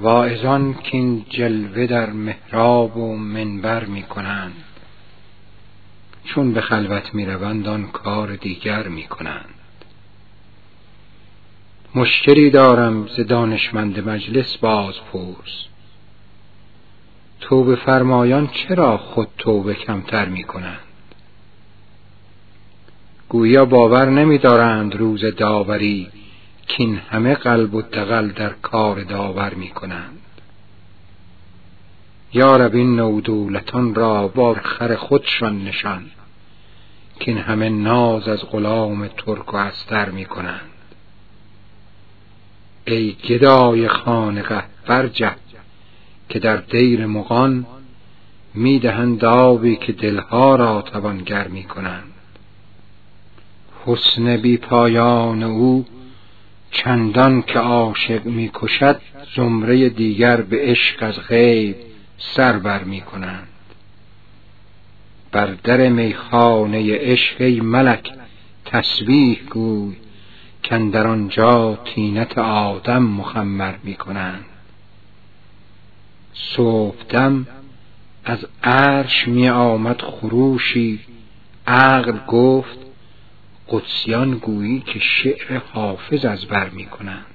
واعظان که این جلوه در محراب و منبر می کنند چون به خلوت می روند آن کار دیگر می کنند مشکلی دارم ز دانشمند مجلس باز پرس. توبه فرمایان چرا خود توبه کمتر می کنند گویا باور نمی دارند روز داوری کین همه قلب و دقل در کار داور می کنند یارب این نودولتان را بار خر خودشان نشان کین همه ناز از غلام ترک و استر می کنند ای گدای خانقه برجه که در دیر مغان می‌دهند آبی که دلها را توانگر می کنند حسن بی پایان او چندان که عاشق می کشد زمره دیگر به عشق از غیب سر بر می کنند بر در میخانه عشق ای ملک تسبیح گوی در آنجا تینت آدم مخمر می کنند صبحدم از عرش می آمد خروشی عقل گفت قدسیان گویی که شعر حافظ از بر می کنند